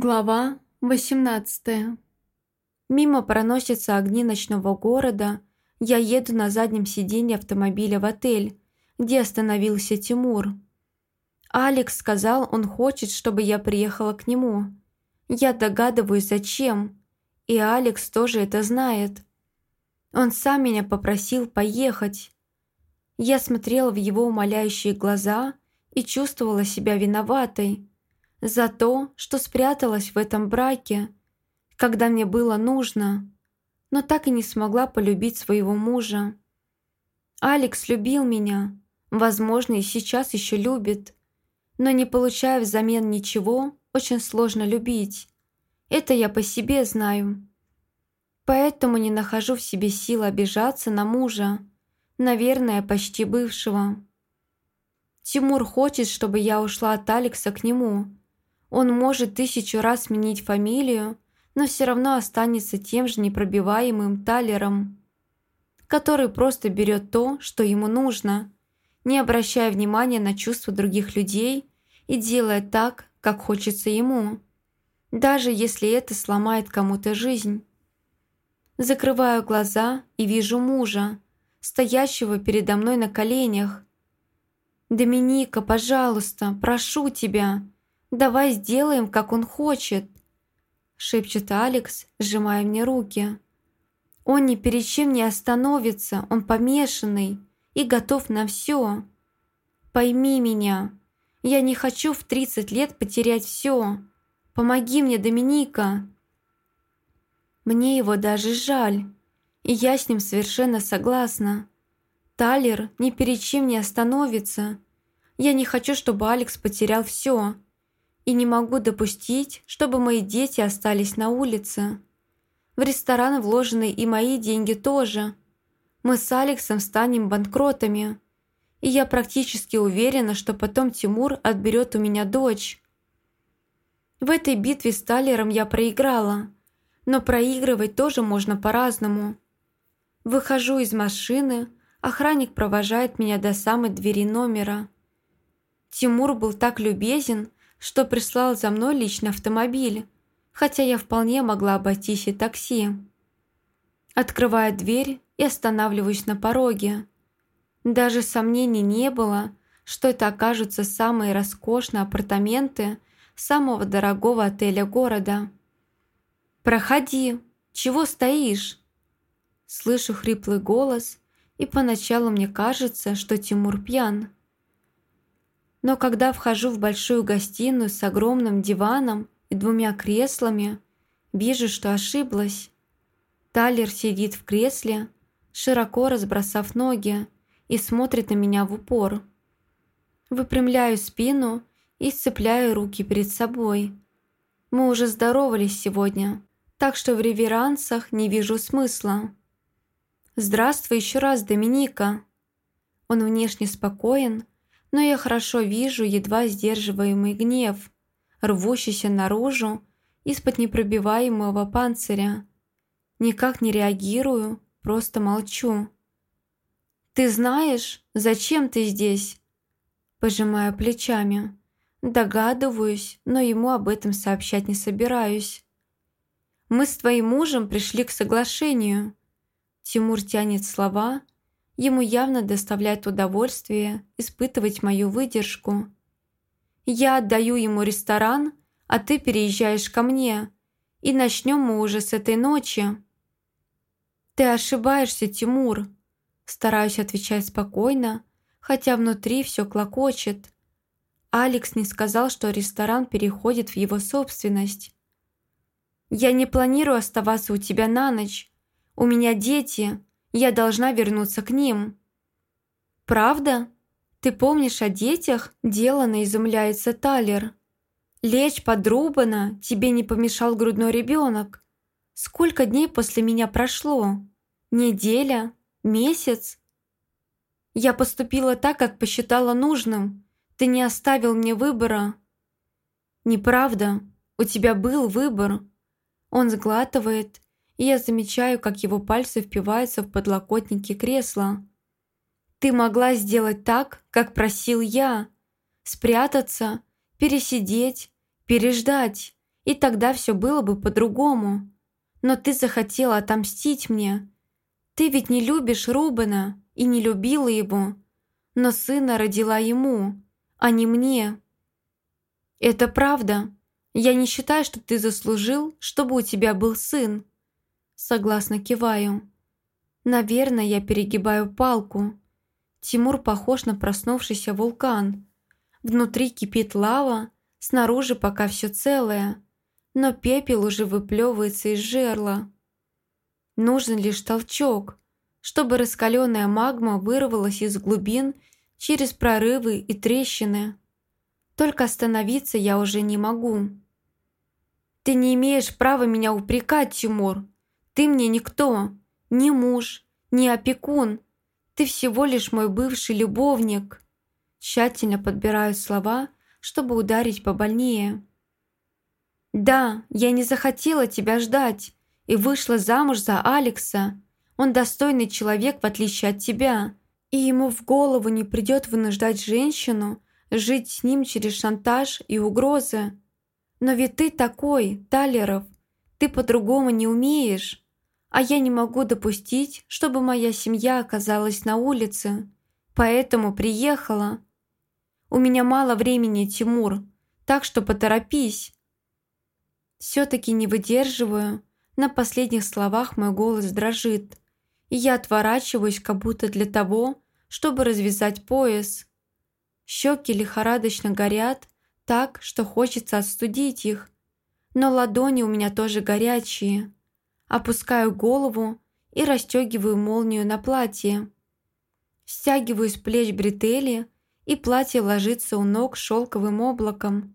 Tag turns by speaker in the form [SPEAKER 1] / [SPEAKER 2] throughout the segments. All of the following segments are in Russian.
[SPEAKER 1] Глава 18 Мимо проносятся огни ночного города. Я еду на заднем сиденье автомобиля в отель, где остановился Тимур. Алекс сказал, он хочет, чтобы я приехала к нему. Я догадываюсь, зачем. И Алекс тоже это знает. Он сам меня попросил поехать. Я смотрела в его умоляющие глаза и чувствовала себя виноватой за то, что спряталась в этом браке, когда мне было нужно, но так и не смогла полюбить своего мужа. Алекс любил меня, возможно, и сейчас еще любит, но не получая взамен ничего, очень сложно любить. Это я по себе знаю. Поэтому не нахожу в себе сил обижаться на мужа, наверное, почти бывшего. Тимур хочет, чтобы я ушла от Алекса к нему, он может тысячу раз сменить фамилию, но все равно останется тем же непробиваемым талером, который просто берет то, что ему нужно, не обращая внимания на чувства других людей и делая так, как хочется ему, даже если это сломает кому-то жизнь. Закрываю глаза и вижу мужа, стоящего передо мной на коленях. «Доминика, пожалуйста, прошу тебя!» Давай сделаем, как он хочет», – шепчет Алекс, сжимая мне руки. «Он ни перед чем не остановится, он помешанный и готов на все. Пойми меня, я не хочу в 30 лет потерять все. Помоги мне, Доминика». Мне его даже жаль, и я с ним совершенно согласна. Талер ни перед чем не остановится. Я не хочу, чтобы Алекс потерял все и не могу допустить, чтобы мои дети остались на улице. В ресторан вложены и мои деньги тоже. Мы с Алексом станем банкротами. И я практически уверена, что потом Тимур отберет у меня дочь. В этой битве с Талером я проиграла, но проигрывать тоже можно по-разному. Выхожу из машины, охранник провожает меня до самой двери номера. Тимур был так любезен, что прислал за мной личный автомобиль, хотя я вполне могла обойтись и такси. Открываю дверь и останавливаюсь на пороге. Даже сомнений не было, что это окажутся самые роскошные апартаменты самого дорогого отеля города. «Проходи! Чего стоишь?» Слышу хриплый голос, и поначалу мне кажется, что Тимур пьян. Но когда вхожу в большую гостиную с огромным диваном и двумя креслами, вижу, что ошиблась. Талер сидит в кресле, широко разбросав ноги, и смотрит на меня в упор. Выпрямляю спину и сцепляю руки перед собой. Мы уже здоровались сегодня, так что в реверансах не вижу смысла. «Здравствуй еще раз, Доминика!» Он внешне спокоен, но я хорошо вижу едва сдерживаемый гнев, рвущийся наружу из-под непробиваемого панциря. Никак не реагирую, просто молчу. «Ты знаешь, зачем ты здесь?» Пожимаю плечами. Догадываюсь, но ему об этом сообщать не собираюсь. «Мы с твоим мужем пришли к соглашению». Тимур тянет слова, Ему явно доставляет удовольствие испытывать мою выдержку. Я отдаю ему ресторан, а ты переезжаешь ко мне, и начнем мы уже с этой ночи. Ты ошибаешься, Тимур. Стараюсь отвечать спокойно, хотя внутри все клокочет. Алекс не сказал, что ресторан переходит в его собственность. «Я не планирую оставаться у тебя на ночь. У меня дети, я должна вернуться к ним». «Правда? Ты помнишь о детях?» – делано изумляется Талер. «Лечь подрубано, тебе не помешал грудной ребенок. Сколько дней после меня прошло? Неделя? Месяц?» «Я поступила так, как посчитала нужным. Ты не оставил мне выбора». «Неправда. У тебя был выбор». Он сглатывает и я замечаю, как его пальцы впиваются в подлокотники кресла. «Ты могла сделать так, как просил я. Спрятаться, пересидеть, переждать и тогда все было бы по-другому. Но ты захотела отомстить мне. Ты ведь не любишь Рубена и не любила его, но сына родила ему, а не мне. Это правда. Я не считаю, что ты заслужил, чтобы у тебя был сын. Согласно киваю. Наверное, я перегибаю палку. Тимур похож на проснувшийся вулкан. Внутри кипит лава, снаружи пока все целое, но пепел уже выплевывается из жерла. Нужен лишь толчок, чтобы раскаленная магма вырвалась из глубин через прорывы и трещины. Только остановиться я уже не могу. «Ты не имеешь права меня упрекать, Тимур. Ты мне никто, ни муж, ни опекун. Ты всего лишь мой бывший любовник». Тщательно подбираю слова, чтобы ударить побольнее. «Да, я не захотела тебя ждать и вышла замуж за Алекса. Он достойный человек, в отличие от тебя, и ему в голову не придет вынуждать женщину жить с ним через шантаж и угрозы. Но ведь ты такой, Талеров, ты по-другому не умеешь, а я не могу допустить, чтобы моя семья оказалась на улице, поэтому приехала». У меня мало времени, Тимур, так что поторопись». Все-таки не выдерживаю. На последних словах мой голос дрожит, и я отворачиваюсь, как будто для того, чтобы развязать пояс. Щеки лихорадочно горят так, что хочется остудить их, но ладони у меня тоже горячие. Опускаю голову и расстегиваю молнию на платье. Стягиваю с плеч бретели и платье ложится у ног шелковым облаком.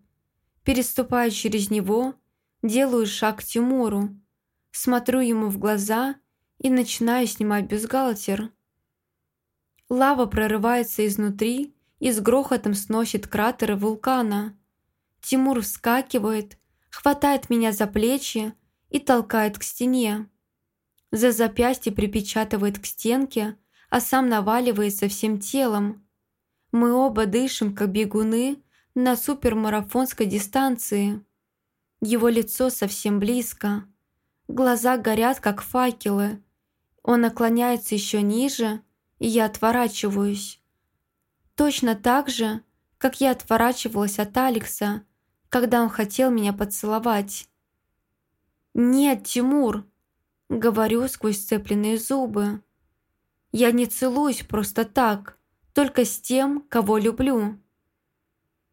[SPEAKER 1] Переступая через него, делаю шаг к Тимуру, смотрю ему в глаза и начинаю снимать бюстгальтер. Лава прорывается изнутри и с грохотом сносит кратеры вулкана. Тимур вскакивает, хватает меня за плечи и толкает к стене. За запястье припечатывает к стенке, а сам наваливается всем телом. Мы оба дышим, как бегуны, на супермарафонской дистанции. Его лицо совсем близко. Глаза горят, как факелы. Он наклоняется еще ниже, и я отворачиваюсь. Точно так же, как я отворачивалась от Алекса, когда он хотел меня поцеловать. «Нет, Тимур!» — говорю сквозь сцепленные зубы. «Я не целуюсь просто так только с тем, кого люблю.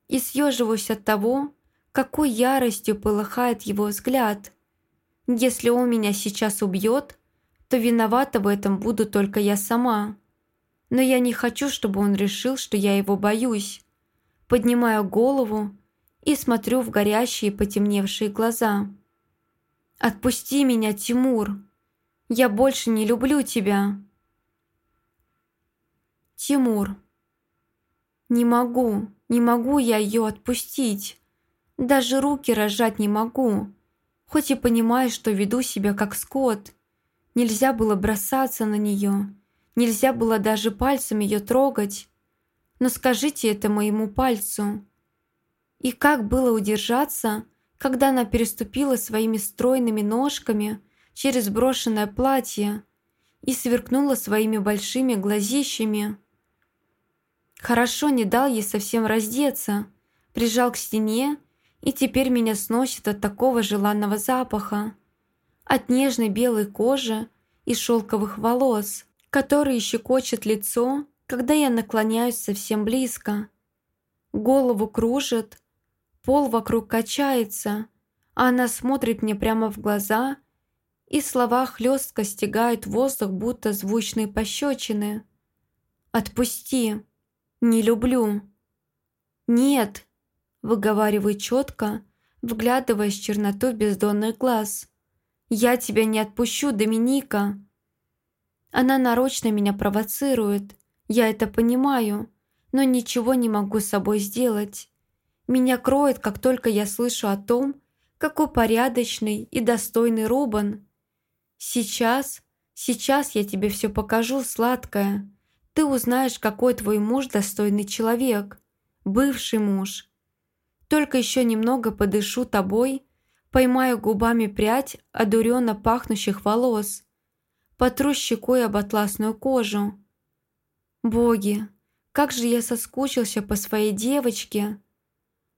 [SPEAKER 1] И съеживаюсь от того, какой яростью полыхает его взгляд. Если он меня сейчас убьет, то виновата в этом буду только я сама. Но я не хочу, чтобы он решил, что я его боюсь. Поднимаю голову и смотрю в горящие потемневшие глаза. «Отпусти меня, Тимур! Я больше не люблю тебя!» Тимур. Не могу, не могу я ее отпустить. Даже руки разжать не могу. Хоть и понимаю, что веду себя как скот. Нельзя было бросаться на нее. Нельзя было даже пальцем ее трогать. Но скажите это моему пальцу. И как было удержаться, когда она переступила своими стройными ножками через брошенное платье и сверкнула своими большими глазищами. Хорошо не дал ей совсем раздеться, прижал к стене, и теперь меня сносит от такого желанного запаха. От нежной белой кожи и шелковых волос, которые щекочет лицо, когда я наклоняюсь совсем близко. Голову кружит, пол вокруг качается, а она смотрит мне прямо в глаза, и слова хлестко стягают воздух, будто звучные пощечины. «Отпусти!» «Не люблю». «Нет», — выговариваю четко, вглядываясь в черноту бездонных глаз. «Я тебя не отпущу, Доминика». Она нарочно меня провоцирует, я это понимаю, но ничего не могу с собой сделать. Меня кроет, как только я слышу о том, какой порядочный и достойный Рубан. Сейчас, сейчас я тебе все покажу, сладкое ты узнаешь, какой твой муж достойный человек, бывший муж. Только еще немного подышу тобой, Поймаю губами прядь одуренно пахнущих волос. Потру щекой об атласную кожу. Боги, как же я соскучился по своей девочке.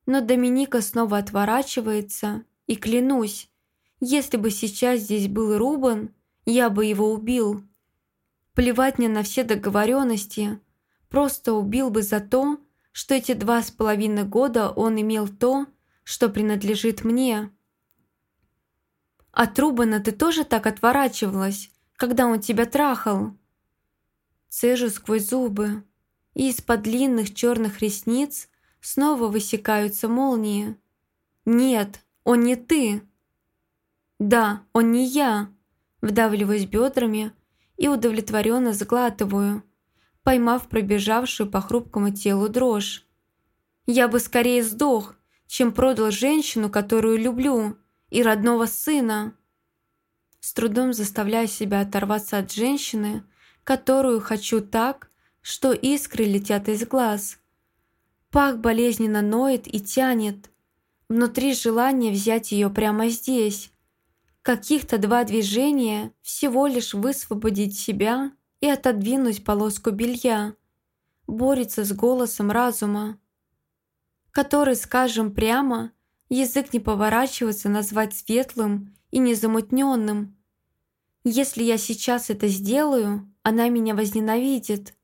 [SPEAKER 1] Но Доминика снова отворачивается, и клянусь, если бы сейчас здесь был Рубан, я бы его убил. Плевать мне на все договоренности, просто убил бы за то, что эти два с половиной года он имел то, что принадлежит мне. От Рубана ты тоже так отворачивалась, когда он тебя трахал? Цежу сквозь зубы, и из-под длинных черных ресниц снова высекаются молнии. Нет, он не ты. Да, он не я. Вдавливаюсь бедрами и удовлетворенно сглатываю, поймав пробежавшую по хрупкому телу дрожь. Я бы скорее сдох, чем продал женщину, которую люблю, и родного сына. С трудом заставляю себя оторваться от женщины, которую хочу так, что искры летят из глаз. Пах болезненно ноет и тянет. Внутри желание взять ее прямо здесь. Каких-то два движения, всего лишь высвободить себя и отодвинуть полоску белья. Борется с голосом разума, который, скажем прямо, язык не поворачивается назвать светлым и незамутненным. Если я сейчас это сделаю, она меня возненавидит.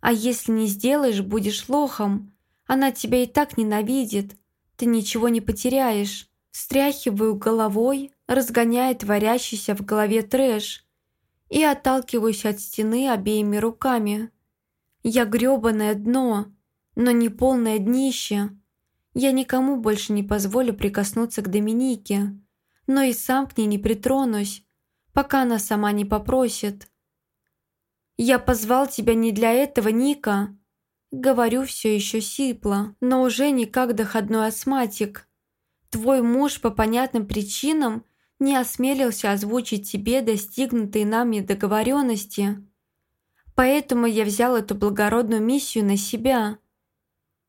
[SPEAKER 1] А если не сделаешь, будешь лохом. Она тебя и так ненавидит. Ты ничего не потеряешь. Встряхиваю головой, разгоняя творящийся в голове трэш и отталкиваюсь от стены обеими руками. Я грёбаное дно, но не полное днище. Я никому больше не позволю прикоснуться к Доминике, но и сам к ней не притронусь, пока она сама не попросит. «Я позвал тебя не для этого, Ника!» Говорю все еще сипло, но уже не как доходной астматик. Твой муж по понятным причинам не осмелился озвучить тебе достигнутые нами договоренности. Поэтому я взял эту благородную миссию на себя.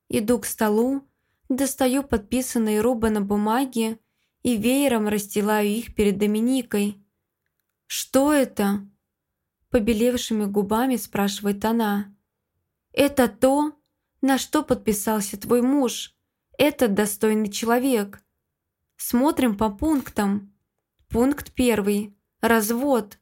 [SPEAKER 1] Иду к столу, достаю подписанные Руба на бумаге и веером расстилаю их перед Доминикой. «Что это?» побелевшими губами спрашивает она. «Это то, на что подписался твой муж. Этот достойный человек. Смотрим по пунктам. Пункт первый. Развод.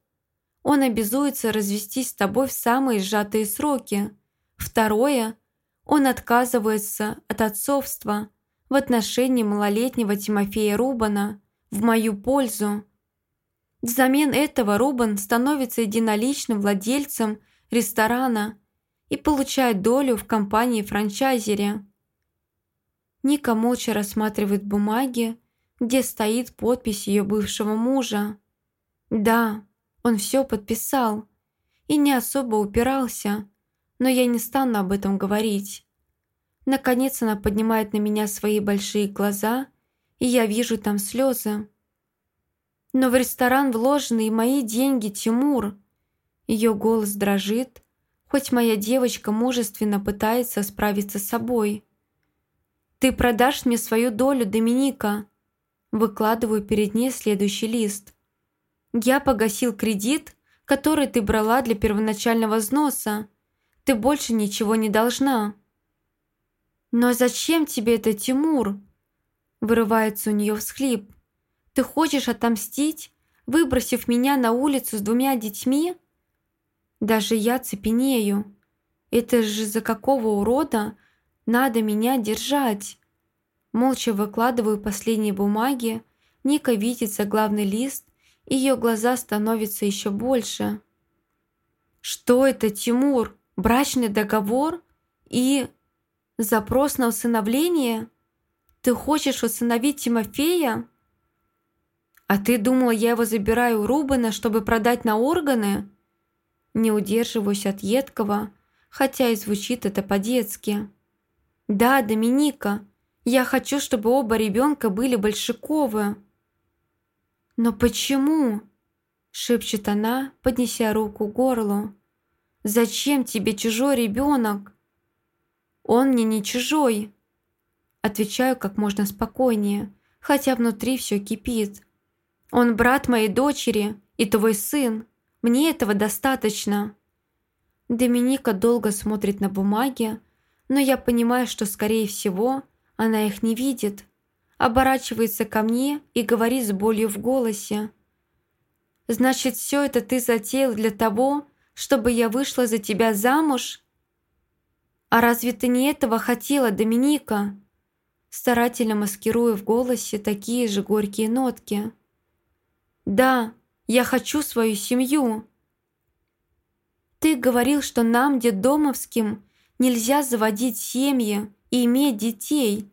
[SPEAKER 1] Он обязуется развестись с тобой в самые сжатые сроки. Второе. Он отказывается от отцовства в отношении малолетнего Тимофея Рубана в мою пользу. Взамен этого Рубан становится единоличным владельцем ресторана и получает долю в компании-франчайзере. Ника молча рассматривает бумаги, где стоит подпись ее бывшего мужа. Да, он все подписал и не особо упирался, но я не стану об этом говорить. Наконец она поднимает на меня свои большие глаза, и я вижу там слезы. Но в ресторан вложены и мои деньги, Тимур. Ее голос дрожит, хоть моя девочка мужественно пытается справиться с собой. «Ты продашь мне свою долю, Доминика?» Выкладываю перед ней следующий лист. «Я погасил кредит, который ты брала для первоначального взноса. Ты больше ничего не должна». «Но зачем тебе это, Тимур?» Вырывается у нее всхлип. Ты хочешь отомстить, выбросив меня на улицу с двумя детьми? Даже я цепенею. Это же за какого урода надо меня держать? Молча выкладываю последние бумаги. Ника видит заглавный лист, и ее глаза становятся еще больше. Что это, Тимур? Брачный договор? И запрос на усыновление? Ты хочешь усыновить Тимофея? «А ты думала, я его забираю у Рубана, чтобы продать на органы?» Не удерживаюсь от едкого, хотя и звучит это по-детски. «Да, Доминика, я хочу, чтобы оба ребенка были Большаковы». «Но почему?» – шепчет она, поднеся руку к горлу. «Зачем тебе чужой ребенок?» «Он мне не чужой», – отвечаю как можно спокойнее – хотя внутри все кипит. Он брат моей дочери и твой сын. Мне этого достаточно. Доминика долго смотрит на бумаги, но я понимаю, что, скорее всего, она их не видит. Оборачивается ко мне и говорит с болью в голосе. «Значит, все это ты затеял для того, чтобы я вышла за тебя замуж?» «А разве ты не этого хотела, Доминика?» Старательно маскируя в голосе такие же горькие нотки. «Да, я хочу свою семью». «Ты говорил, что нам, детдомовским, нельзя заводить семьи и иметь детей».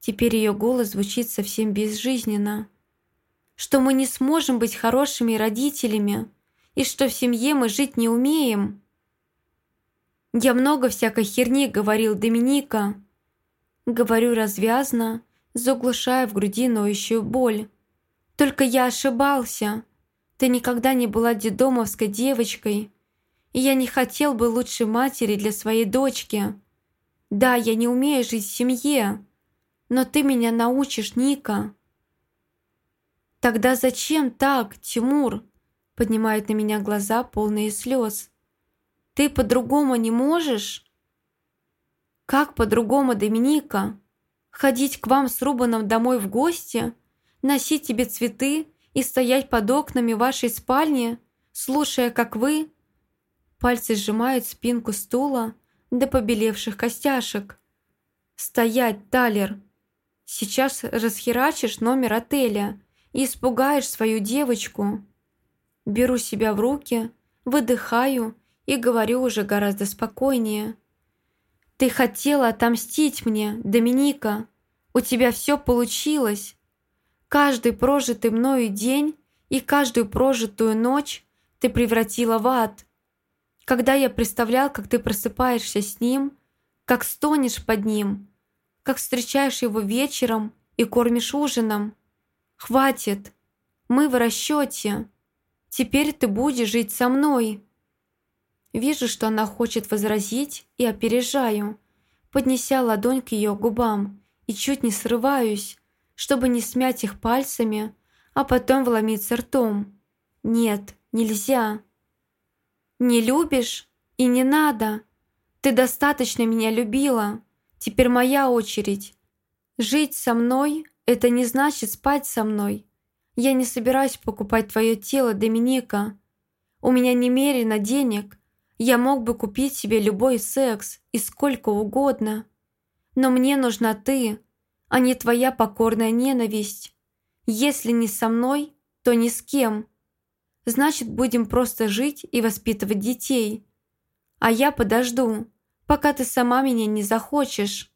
[SPEAKER 1] Теперь ее голос звучит совсем безжизненно. «Что мы не сможем быть хорошими родителями, и что в семье мы жить не умеем». «Я много всякой херни говорил, Доминика». Говорю развязно, заглушая в груди ноющую боль. «Только я ошибался. Ты никогда не была дедомовской девочкой, и я не хотел бы лучшей матери для своей дочки. Да, я не умею жить в семье, но ты меня научишь, Ника». «Тогда зачем так, Тимур?» Поднимает на меня глаза, полные слез. Ты по-другому не можешь?» «Как по-другому, Доминика? Ходить к вам с Рубаном домой в гости? Носить тебе цветы и стоять под окнами вашей спальни, слушая, как вы...» Пальцы сжимают спинку стула до побелевших костяшек. «Стоять, Талер! Сейчас расхерачишь номер отеля и испугаешь свою девочку!» Беру себя в руки, выдыхаю и говорю уже гораздо спокойнее. «Ты хотела отомстить мне, Доминика. У тебя все получилось. Каждый прожитый мною день и каждую прожитую ночь ты превратила в ад. Когда я представлял, как ты просыпаешься с ним, как стонешь под ним, как встречаешь его вечером и кормишь ужином. Хватит, мы в расчете. Теперь ты будешь жить со мной». Вижу, что она хочет возразить, и опережаю, поднеся ладонь к ее губам, и чуть не срываюсь, чтобы не смять их пальцами, а потом вломиться ртом. Нет, нельзя. Не любишь? И не надо. Ты достаточно меня любила. Теперь моя очередь. Жить со мной – это не значит спать со мной. Я не собираюсь покупать твое тело, Доминика. У меня немерено денег, я мог бы купить себе любой секс и сколько угодно. Но мне нужна ты, а не твоя покорная ненависть. Если не со мной, то ни с кем. Значит, будем просто жить и воспитывать детей. А я подожду, пока ты сама меня не захочешь.